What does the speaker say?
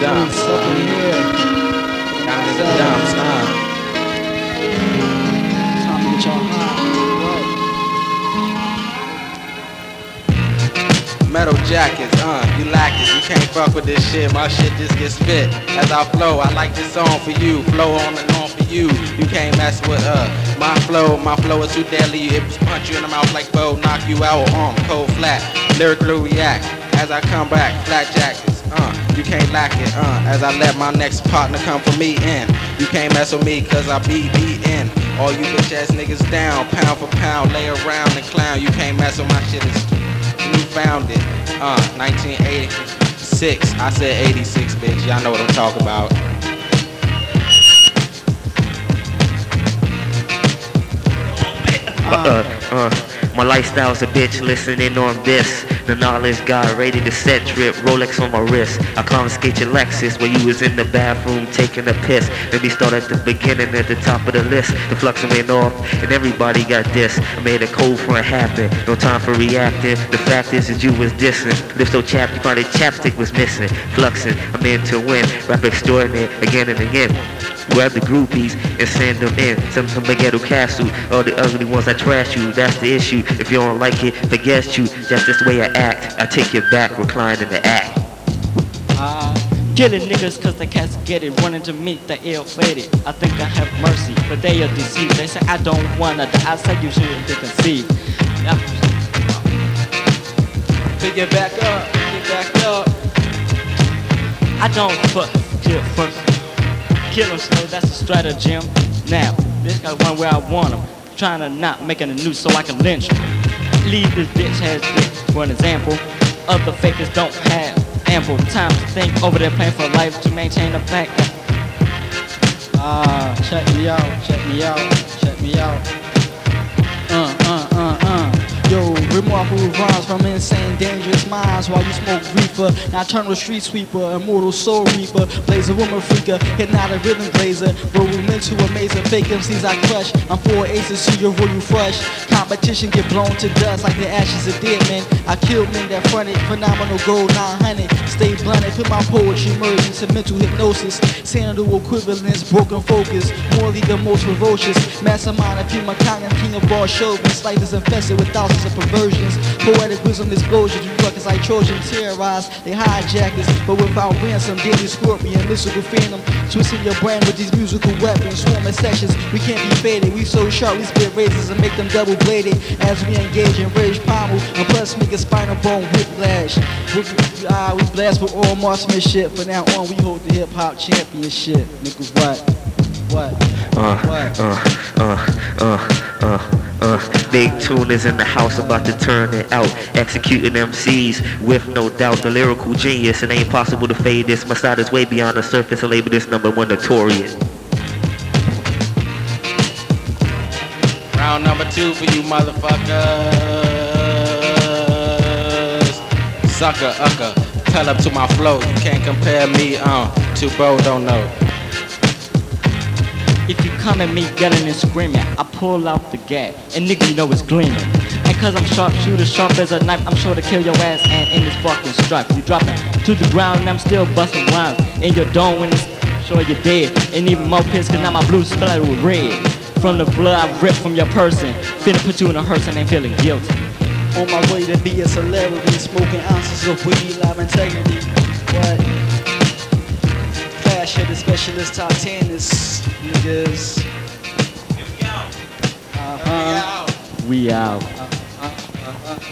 to get y'all high. Metal jackets, uh, you lack it. You can't fuck with this shit. My shit just gets spit as I flow. I like this song for you. Flow on and on for you. You can't mess with uh my flow. My flow is too deadly. It punch you in the mouth like bow, knock you out. Um, cold flat. Lyrically react as I come back. Flat jackets, uh, you can't lack it. Uh, as I let my next partner come for me in. You can't mess with me cause I be beatin'. All you bitch ass niggas down, pound for pound, lay around and clown. You can't mess with my shit. It's you found it. Uh, 1986. I said 86, bitch. Y'all know what I'm talking about. Uh, uh, my lifestyle's a bitch, listening on this. The knowledge guy, ready to set trip, Rolex on my wrist. I confiscate your Lexus when you was in the bathroom taking a piss. Let me start at the beginning, at the top of the list. The flux went off, and everybody got this. I made a cold front happen, no time for reacting. The fact is that you was dissing. Lift so chapped, you probably chapstick was missing. Fluxing, I'm in to win. Rap extraordinary, again and again. Grab the groupies and send them in. Some some ghetto castle. All the ugly ones I trash you. That's the issue. If you don't like it, forget you. That's just the way I act. I take you back, recline in the act. Uh, killing niggas cause they can't get it, wanting to meet the ill fated. I think I have mercy, but they are deceived. They say I don't wanna die, I say you shouldn't be conceived. Yeah. Pick it back up, pick it back up. I don't fuck kill first. Kill him slow, that's a stratagem. Now, this guy one where I want him. Trying to not making a noose so I can lynch him. Leave this bitch has dick for an example. Other fakers don't have ample time to think over their plan for life to maintain a fact. Ah, check me out, check me out, check me out. Uh, uh, uh, uh. Yo, remarkable from insane, dangerous minds while you smoke reefer. Nocturnal street sweeper, immortal soul reaper, blazer woman freaker, hypnotic rhythm blazer. Roll into a maze of fake MCs I crush. I'm four aces to your royal fresh. Competition get blown to dust like the ashes of dead men. I kill men that fronted, phenomenal gold 900. Stay blunted, put my poetry merge into mental hypnosis. Sanadu equivalence, broken focus, morally the most ferocious. Mastermind of human content, king of all shows. This life is infested with thousands of perversions. Poetic wisdom explosions, you fuckers like Trojan terrorize. They hijack us, but without ransom, daily scorpion, mystical phantom. Twisting your brain with these musical weapons, swarming sections. We can't be faded. We so sharp, we spit razors and make them double bladed. As we engage in rage pommel, and plus make a spinal bone whiplash. We, ah, we blast with all marksmanship. From now on, we hold the hip hop championship. Nigga? What? Big tune is in the house, about to turn it out. Executing MCs with no doubt. The lyrical genius, it ain't possible to fade this. My side is way beyond the surface. I label this number one notorious. Round number two for you motherfuckers. Sucker, ucker. Tell up to my flow. You can't compare me, uh, to Bo, don't know. If you come at me yelling and screaming, I pull out the gat, and nigga you know it's gleaming. And cause I'm sharp shooter, sharp as a knife, I'm sure to kill your ass and in this fucking stripe. You drop it to the ground and I'm still busting rhymes in your dome when it's sure you're dead. And even more pissed cause now my blue splattered with red. From the blood I ripped from your person, finna put you in a hearse and ain't feeling guilty. On my way to be a celebrity, smoking ounces of weed, live integrity. What? Specialist top 10 is niggas. Uh-huh. We out. Uh, uh, uh,